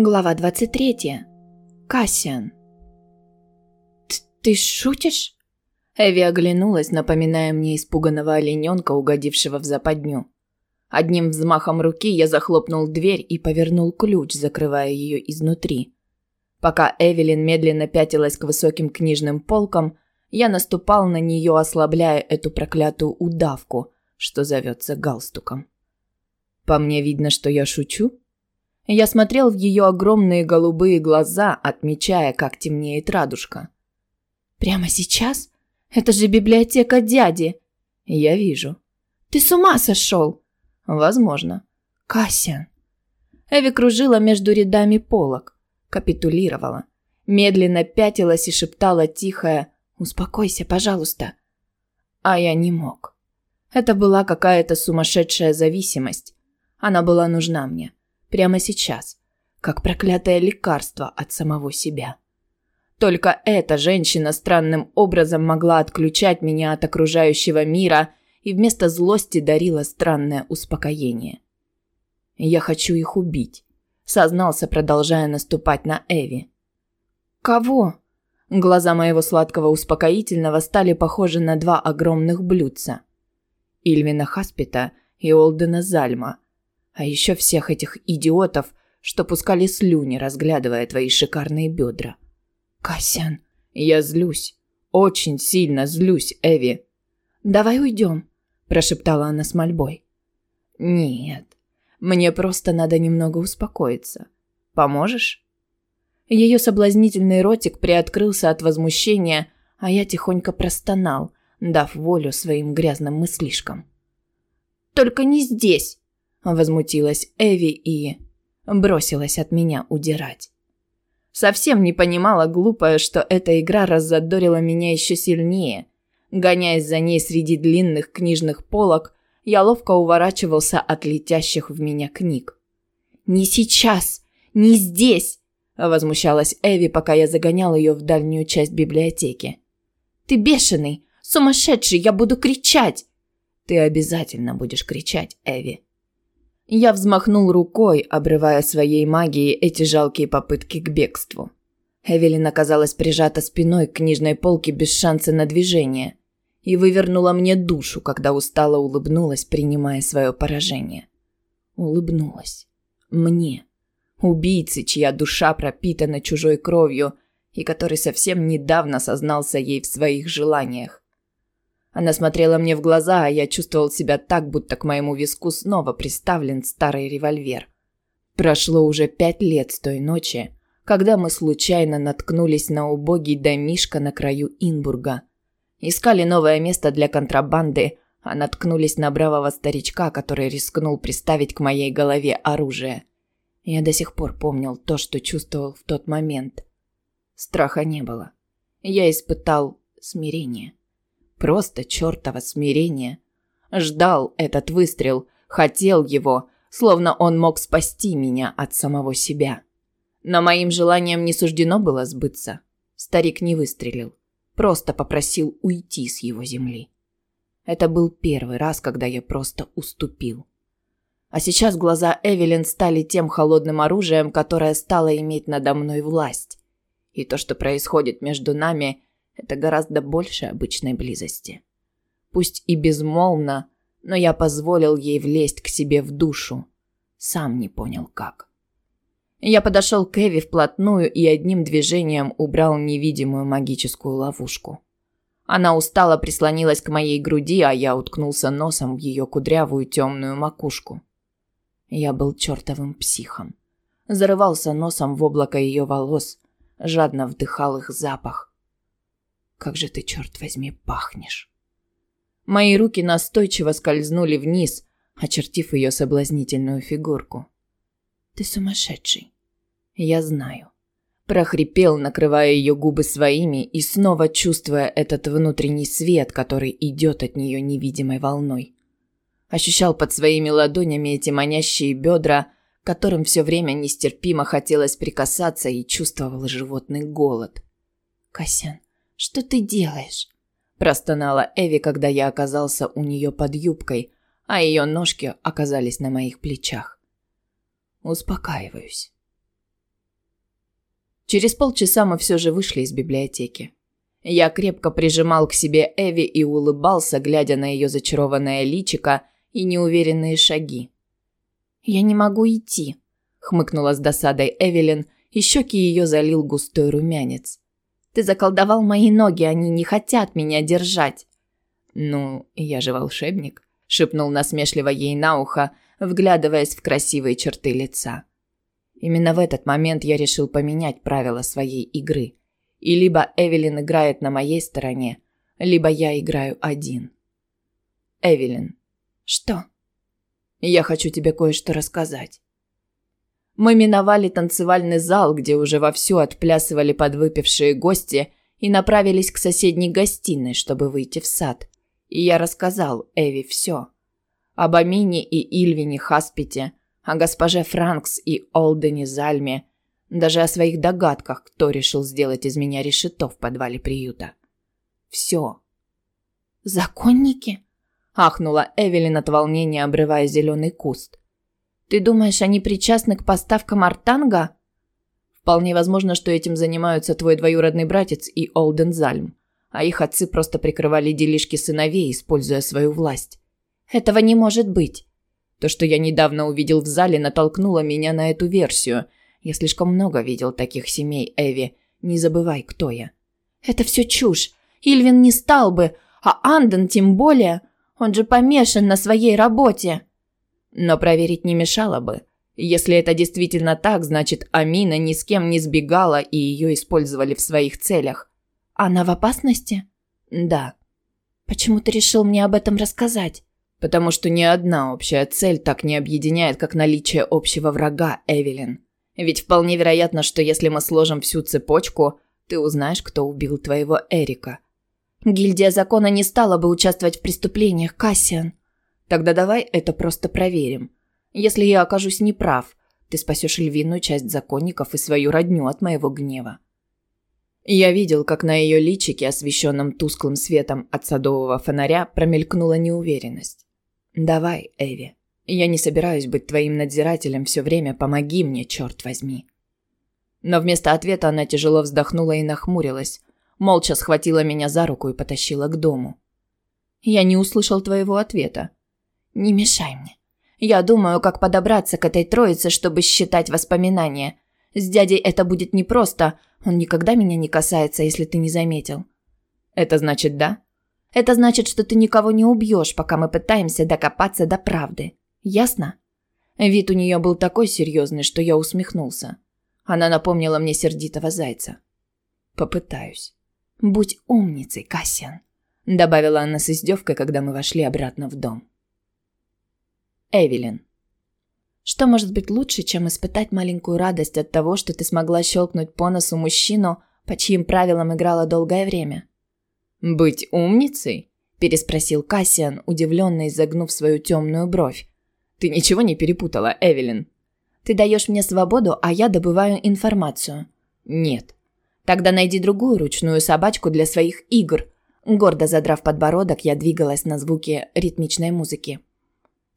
Глава 23. Кассиан. «Ты шутишь?» Эви оглянулась, напоминая мне испуганного олененка, угодившего в западню. Одним взмахом руки я захлопнул дверь и повернул ключ, закрывая ее изнутри. Пока Эвелин медленно пятилась к высоким книжным полкам, я наступал на нее, ослабляя эту проклятую удавку, что зовется галстуком. По мне видно, что я шучу? Я смотрел в ее огромные голубые глаза, отмечая, как темнеет радужка. «Прямо сейчас? Это же библиотека дяди!» «Я вижу». «Ты с ума сошел?» «Возможно». «Кассиан». Эви кружила между рядами полок, капитулировала, медленно пятилась и шептала тихое «Успокойся, пожалуйста». А я не мог. Это была какая-то сумасшедшая зависимость. Она была нужна мне. Прямо сейчас. Как проклятое лекарство от самого себя. Только эта женщина странным образом могла отключать меня от окружающего мира и вместо злости дарила странное успокоение. «Я хочу их убить», – сознался, продолжая наступать на Эви. «Кого?» Глаза моего сладкого успокоительного стали похожи на два огромных блюдца. Ильвина Хаспита и Олдена Зальма – а еще всех этих идиотов, что пускали слюни, разглядывая твои шикарные бедра. Касян, я злюсь. Очень сильно злюсь, Эви. Давай уйдем, прошептала она с мольбой. Нет, мне просто надо немного успокоиться. Поможешь? Ее соблазнительный ротик приоткрылся от возмущения, а я тихонько простонал, дав волю своим грязным мыслишкам. «Только не здесь!» Возмутилась Эви и... Бросилась от меня удирать. Совсем не понимала глупая, что эта игра раззадорила меня еще сильнее. Гоняясь за ней среди длинных книжных полок, я ловко уворачивался от летящих в меня книг. «Не сейчас! Не здесь!» – возмущалась Эви, пока я загонял ее в дальнюю часть библиотеки. «Ты бешеный! Сумасшедший! Я буду кричать!» «Ты обязательно будешь кричать, Эви!» Я взмахнул рукой, обрывая своей магией эти жалкие попытки к бегству. Эвелин оказалась прижата спиной к книжной полке без шанса на движение и вывернула мне душу, когда устало улыбнулась, принимая свое поражение. Улыбнулась. Мне. Убийце, чья душа пропитана чужой кровью и который совсем недавно сознался ей в своих желаниях. Она смотрела мне в глаза, а я чувствовал себя так, будто к моему виску снова приставлен старый револьвер. Прошло уже пять лет с той ночи, когда мы случайно наткнулись на убогий домишко на краю Инбурга. Искали новое место для контрабанды, а наткнулись на бравого старичка, который рискнул приставить к моей голове оружие. Я до сих пор помнил то, что чувствовал в тот момент. Страха не было. Я испытал смирение. Просто чертово смирение. Ждал этот выстрел, хотел его, словно он мог спасти меня от самого себя. Но моим желанием не суждено было сбыться. Старик не выстрелил, просто попросил уйти с его земли. Это был первый раз, когда я просто уступил. А сейчас глаза Эвелин стали тем холодным оружием, которое стало иметь надо мной власть. И то, что происходит между нами, это гораздо больше обычной близости. Пусть и безмолвно, но я позволил ей влезть к себе в душу. Сам не понял как. Я подошел к Эви вплотную и одним движением убрал невидимую магическую ловушку. Она устало прислонилась к моей груди, а я уткнулся носом в ее кудрявую темную макушку. Я был чертовым психом. Зарывался носом в облако ее волос, жадно вдыхал их запах. Как же ты, черт возьми, пахнешь. Мои руки настойчиво скользнули вниз, очертив ее соблазнительную фигурку. Ты сумасшедший. Я знаю. Прохрипел, накрывая ее губы своими и снова чувствуя этот внутренний свет, который идет от нее невидимой волной. Ощущал под своими ладонями эти манящие бедра, которым все время нестерпимо хотелось прикасаться и чувствовал животный голод. Косян, что ты делаешь?» Простонала Эви, когда я оказался у нее под юбкой, а ее ножки оказались на моих плечах. Успокаиваюсь. Через полчаса мы все же вышли из библиотеки. Я крепко прижимал к себе Эви и улыбался, глядя на ее зачарованное личико и неуверенные шаги. «Я не могу идти», – хмыкнула с досадой Эвелин, и щеки ее залил густой румянец. «Ты заколдовал мои ноги, они не хотят меня держать». «Ну, я же волшебник», – шепнул насмешливо ей на ухо, вглядываясь в красивые черты лица. Именно в этот момент я решил поменять правила своей игры. И либо Эвелин играет на моей стороне, либо я играю один. Эвелин. Что? Я хочу тебе кое-что рассказать. Мы миновали танцевальный зал, где уже вовсю отплясывали подвыпившие гости, и направились к соседней гостиной, чтобы выйти в сад. И я рассказал Эви все. Об Амине и Ильвине Хаспите, о госпоже Франкс и Олдене Зальме, даже о своих догадках, кто решил сделать из меня решето в подвале приюта. Все. «Законники?» – ахнула Эвелин от волнения, обрывая зеленый куст. «Ты думаешь, они причастны к поставкам артанга?» «Вполне возможно, что этим занимаются твой двоюродный братец и Олден Зальм, а их отцы просто прикрывали делишки сыновей, используя свою власть». «Этого не может быть. То, что я недавно увидел в зале, натолкнуло меня на эту версию. Я слишком много видел таких семей, Эви. Не забывай, кто я. Это все чушь. Ильвин не стал бы, а Анден тем более. Он же помешан на своей работе. Но проверить не мешало бы. Если это действительно так, значит, Амина ни с кем не сбегала и ее использовали в своих целях. Она в опасности? Да. Почему ты решил мне об этом рассказать? Потому что ни одна общая цель так не объединяет, как наличие общего врага, Эвелин. Ведь вполне вероятно, что если мы сложим всю цепочку, ты узнаешь, кто убил твоего Эрика. Гильдия закона не стала бы участвовать в преступлениях, Кассиан. Тогда давай это просто проверим. Если я окажусь неправ, ты спасешь львиную часть законников и свою родню от моего гнева. Я видел, как на ее личике, освещенном тусклым светом от садового фонаря, промелькнула неуверенность. Давай, Эви. Я не собираюсь быть твоим надзирателем все время, помоги мне, черт возьми. Но вместо ответа она тяжело вздохнула и нахмурилась, молча схватила меня за руку и потащила к дому. Я не услышал твоего ответа. Не мешай мне. Я думаю, как подобраться к этой троице, чтобы считать воспоминания. С дядей это будет непросто, он никогда меня не касается, если ты не заметил. Это значит да? Это значит, что ты никого не убьешь, пока мы пытаемся докопаться до правды. Ясно? Вид у нее был такой серьезный, что я усмехнулся. Она напомнила мне сердитого зайца. Попытаюсь. Будь умницей, Кассиан, добавила она с издевкой, когда мы вошли обратно в дом. Эвелин. Что может быть лучше, чем испытать маленькую радость от того, что ты смогла щелкнуть по носу мужчину, по чьим правилам играла долгое время? «Быть умницей?» – переспросил Кассиан, удивленно изогнув свою темную бровь. «Ты ничего не перепутала, Эвелин?» «Ты даешь мне свободу, а я добываю информацию». «Нет». «Тогда найди другую ручную собачку для своих игр». Гордо задрав подбородок, я двигалась на звуки ритмичной музыки.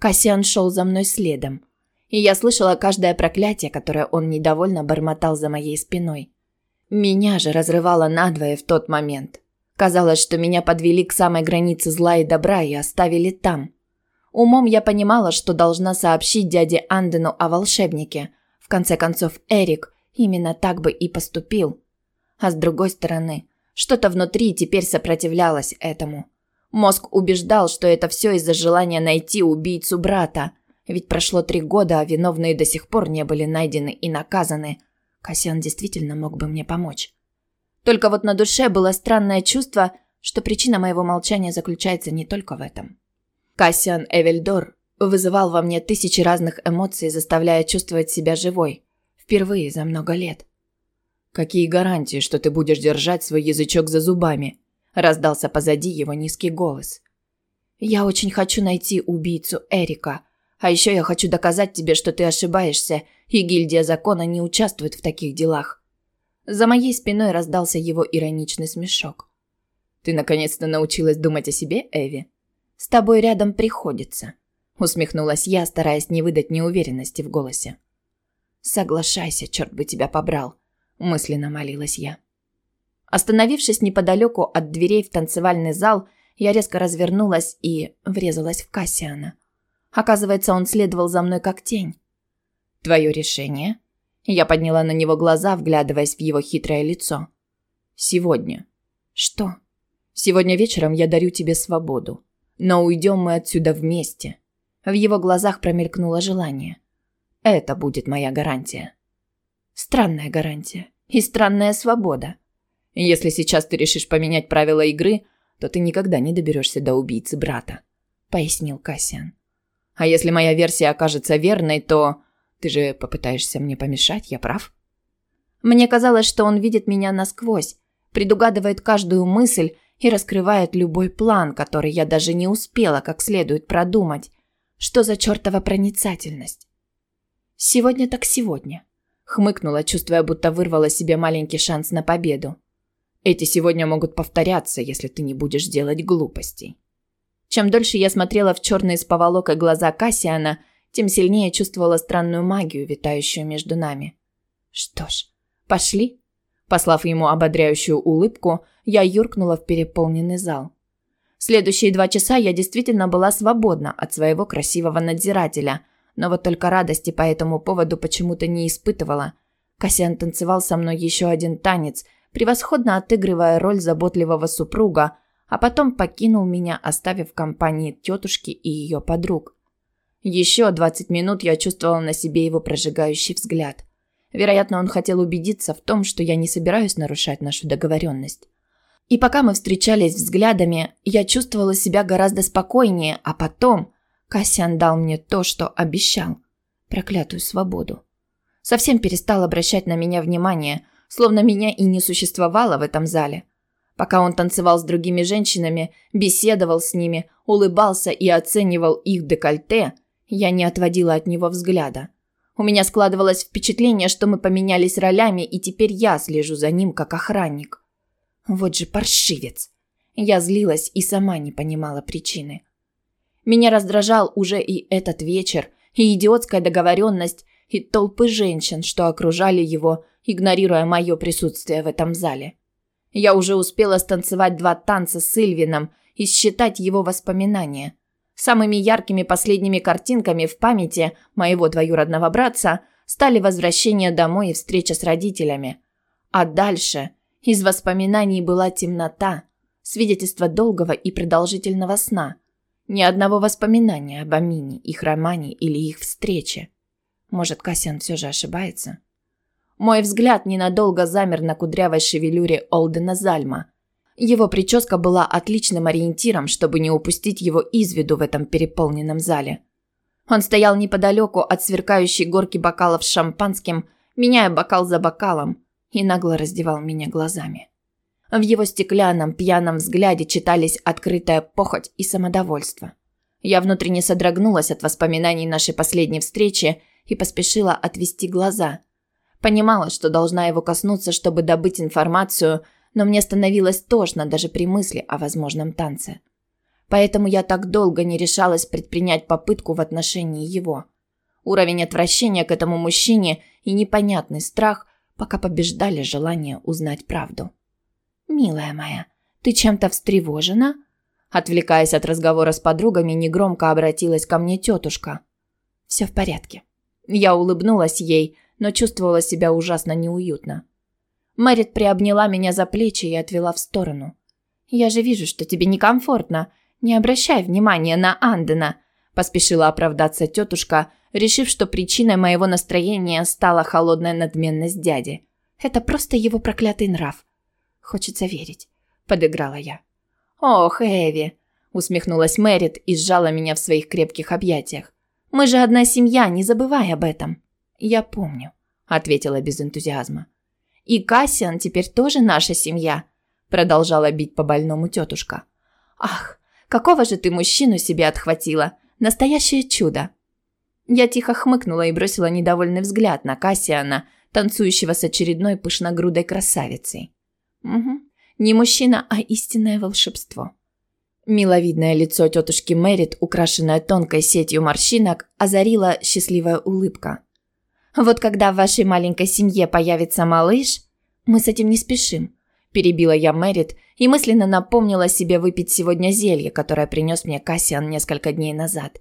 Кассиан шел за мной следом. И я слышала каждое проклятие, которое он недовольно бормотал за моей спиной. Меня же разрывало надвое в тот момент. Казалось, что меня подвели к самой границе зла и добра и оставили там. Умом я понимала, что должна сообщить дяде Андену о волшебнике. В конце концов, Эрик именно так бы и поступил. А с другой стороны, что-то внутри теперь сопротивлялось этому. Мозг убеждал, что это все из-за желания найти убийцу брата. Ведь прошло три года, а виновные до сих пор не были найдены и наказаны. Касьян действительно мог бы мне помочь. Только вот на душе было странное чувство, что причина моего молчания заключается не только в этом. Кассиан Эвельдор вызывал во мне тысячи разных эмоций, заставляя чувствовать себя живой. Впервые за много лет. «Какие гарантии, что ты будешь держать свой язычок за зубами?» Раздался позади его низкий голос. «Я очень хочу найти убийцу Эрика. А еще я хочу доказать тебе, что ты ошибаешься, и гильдия закона не участвует в таких делах. За моей спиной раздался его ироничный смешок. «Ты наконец-то научилась думать о себе, Эви?» «С тобой рядом приходится», – усмехнулась я, стараясь не выдать неуверенности в голосе. «Соглашайся, черт бы тебя побрал. мысленно молилась я. Остановившись неподалеку от дверей в танцевальный зал, я резко развернулась и врезалась в Кассиана. Оказывается, он следовал за мной как тень. «Твое решение?» Я подняла на него глаза, вглядываясь в его хитрое лицо. «Сегодня». «Что?» «Сегодня вечером я дарю тебе свободу. Но уйдем мы отсюда вместе». В его глазах промелькнуло желание. «Это будет моя гарантия». «Странная гарантия. И странная свобода. Если сейчас ты решишь поменять правила игры, то ты никогда не доберешься до убийцы брата», — пояснил Кассиан. «А если моя версия окажется верной, то ты же попытаешься мне помешать, я прав?» Мне казалось, что он видит меня насквозь, предугадывает каждую мысль и раскрывает любой план, который я даже не успела как следует продумать. Что за чертова проницательность? Сегодня так сегодня. Хмыкнула, чувствуя, будто вырвала себе маленький шанс на победу. Эти сегодня могут повторяться, если ты не будешь делать глупостей. Чем дольше я смотрела в черные с поволокой глаза Кассиана, тем сильнее чувствовала странную магию, витающую между нами. Что ж, пошли. Послав ему ободряющую улыбку, я юркнула в переполненный зал. Следующие два часа я действительно была свободна от своего красивого надзирателя, но вот только радости по этому поводу почему-то не испытывала. Кассиан танцевал со мной еще один танец – превосходно отыгрывая роль заботливого супруга, а потом покинул меня, оставив в компании тетушки и ее подруг. Еще 20 минут я чувствовала на себе его прожигающий взгляд. Вероятно, он хотел убедиться в том, что я не собираюсь нарушать нашу договоренность. И пока мы встречались взглядами, я чувствовала себя гораздо спокойнее, а потом Кассиан дал мне то, что обещал. Проклятую свободу. Совсем перестал обращать на меня внимание, словно меня и не существовало в этом зале. Пока он танцевал с другими женщинами, беседовал с ними, улыбался и оценивал их декольте, я не отводила от него взгляда. У меня складывалось впечатление, что мы поменялись ролями, и теперь я слежу за ним как охранник. Вот же паршивец. Я злилась и сама не понимала причины. Меня раздражал уже и этот вечер, и идиотская договоренность, и толпы женщин, что окружали его, игнорируя мое присутствие в этом зале. Я уже успела станцевать два танца с Ильвином и считать его воспоминания. Самыми яркими последними картинками в памяти моего двоюродного братца стали возвращение домой и встреча с родителями. А дальше из воспоминаний была темнота, свидетельство долгого и продолжительного сна. Ни одного воспоминания об Амине, их романе или их встрече. Может, Кассиан все же ошибается? Мой взгляд ненадолго замер на кудрявой шевелюре Олдена Зальма. Его прическа была отличным ориентиром, чтобы не упустить его из виду в этом переполненном зале. Он стоял неподалеку от сверкающей горки бокалов с шампанским, меняя бокал за бокалом, и нагло раздевал меня глазами. В его стеклянном, пьяном взгляде читались открытая похоть и самодовольство. Я внутренне содрогнулась от воспоминаний нашей последней встречи и поспешила отвести глаза – Понимала, что должна его коснуться, чтобы добыть информацию, но мне становилось тошно даже при мысли о возможном танце. Поэтому я так долго не решалась предпринять попытку в отношении его. Уровень отвращения к этому мужчине и непонятный страх пока побеждали желание узнать правду. «Милая моя, ты чем-то встревожена?» Отвлекаясь от разговора с подругами, негромко обратилась ко мне тетушка. «Все в порядке». Я улыбнулась ей, но чувствовала себя ужасно неуютно. Мэрит приобняла меня за плечи и отвела в сторону. «Я же вижу, что тебе некомфортно. Не обращай внимания на Андена», – поспешила оправдаться тетушка, решив, что причиной моего настроения стала холодная надменность дяди. «Это просто его проклятый нрав». «Хочется верить», – подыграла я. «Ох, Эви», – усмехнулась Мэрит и сжала меня в своих крепких объятиях. «Мы же одна семья, не забывай об этом». «Я помню», – ответила без энтузиазма. «И Кассиан теперь тоже наша семья», – продолжала бить по больному тетушка. «Ах, какого же ты мужчину себе отхватила! Настоящее чудо!» Я тихо хмыкнула и бросила недовольный взгляд на Кассиана, танцующего с очередной пышногрудой красавицей. «Угу, не мужчина, а истинное волшебство». Миловидное лицо тетушки Мэрит, украшенное тонкой сетью морщинок, озарила счастливая улыбка. Вот когда в вашей маленькой семье появится малыш, «Мы с этим не спешим», – перебила я Мэрит и мысленно напомнила себе выпить сегодня зелье, которое принес мне Кассиан несколько дней назад.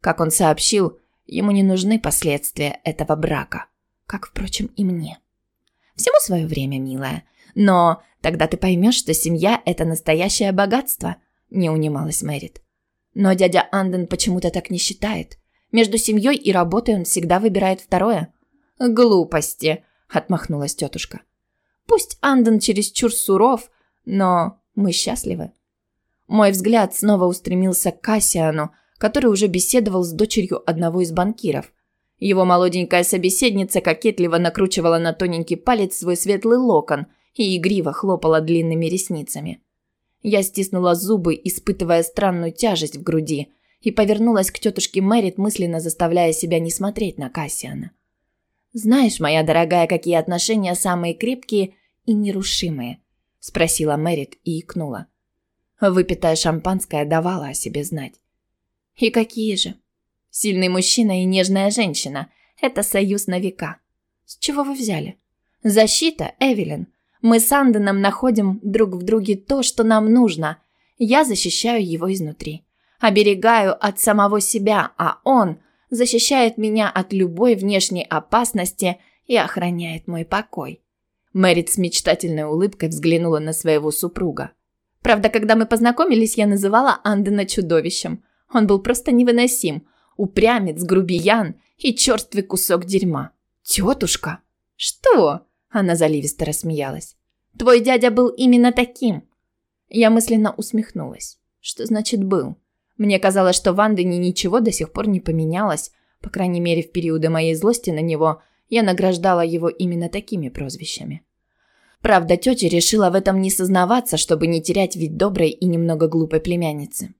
Как он сообщил, ему не нужны последствия этого брака, как, впрочем, и мне. Всему свое время, милая. Но тогда ты поймешь, что семья – это настоящее богатство, не унималась Мэрит. Но дядя Анден почему-то так не считает. Между семьей и работой он всегда выбирает второе. Глупости, отмахнулась тетушка. Пусть Анден чересчур суров, но мы счастливы. Мой взгляд снова устремился к Кассиану, который уже беседовал с дочерью одного из банкиров. Его молоденькая собеседница кокетливо накручивала на тоненький палец свой светлый локон и игриво хлопала длинными ресницами. Я стиснула зубы, испытывая странную тяжесть в груди, и повернулась к тетушке Мэрит, мысленно заставляя себя не смотреть на Кассиана. «Знаешь, моя дорогая, какие отношения самые крепкие и нерушимые?» – спросила Мэрит и икнула. Выпитое шампанское давало о себе знать. «И какие же?» «Сильный мужчина и нежная женщина – это союз на века. С чего вы взяли?» «Защита, Эвелин. Мы с Анденом находим друг в друге то, что нам нужно. Я защищаю его изнутри. Оберегаю от самого себя, а он защищает меня от любой внешней опасности и охраняет мой покой. Мэрит с мечтательной улыбкой взглянула на своего супруга. Правда, когда мы познакомились, я называла Андена чудовищем. Он был просто невыносим. Упрямец, грубиян и черствый кусок дерьма. «Тетушка!» «Что?» Она заливисто рассмеялась. «Твой дядя был именно таким!» Я мысленно усмехнулась. Что значит «был»? Мне казалось, что в Андене ничего до сих пор не поменялось. По крайней мере, в периоды моей злости на него я награждала его именно такими прозвищами. Правда, тетя решила в этом не сознаваться, чтобы не терять вид доброй и немного глупой племянницы.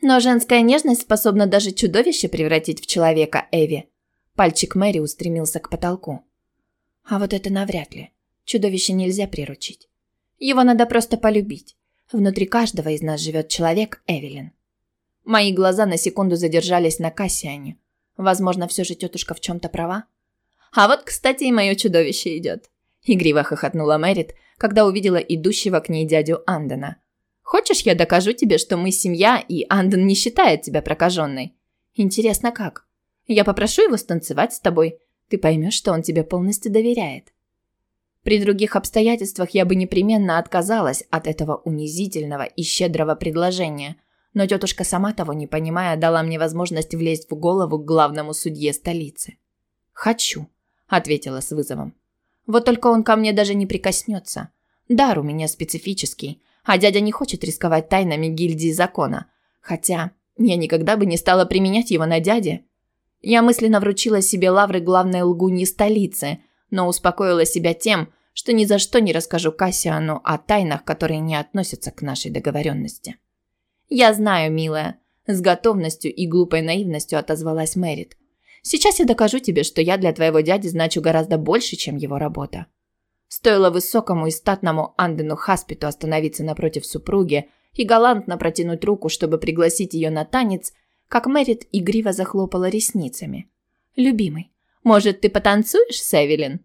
Но женская нежность способна даже чудовище превратить в человека, Эви. Пальчик Мэри устремился к потолку. А вот это навряд ли. Чудовище нельзя приручить. Его надо просто полюбить. Внутри каждого из нас живет человек Эвелин. Мои глаза на секунду задержались на Кассиане. Возможно, все же тетушка в чем-то права. А вот, кстати, и мое чудовище идет. Игриво хохотнула Мэрит, когда увидела идущего к ней дядю Андена. «Хочешь, я докажу тебе, что мы семья, и Анден не считает тебя прокаженной? Интересно, как? Я попрошу его станцевать с тобой, ты поймешь, что он тебе полностью доверяет. При других обстоятельствах я бы непременно отказалась от этого унизительного и щедрого предложения, но тетушка сама того не понимая дала мне возможность влезть в голову к главному судье столицы. «Хочу», – ответила с вызовом. «Вот только он ко мне даже не прикоснется. Дар у меня специфический, а дядя не хочет рисковать тайнами гильдии закона. Хотя я никогда бы не стала применять его на дяде, я мысленно вручила себе лавры главной лгуньи столицы, но успокоила себя тем, что ни за что не расскажу Кассиану о тайнах, которые не относятся к нашей договоренности. «Я знаю, милая», – с готовностью и глупой наивностью отозвалась Мэрит. «Сейчас я докажу тебе, что я для твоего дяди значу гораздо больше, чем его работа». Стоило высокому и статному Андену Хаспиту остановиться напротив супруги и галантно протянуть руку, чтобы пригласить ее на танец, как Мэрит игриво захлопала ресницами. «Любимый, может, ты потанцуешь с Эвелин?»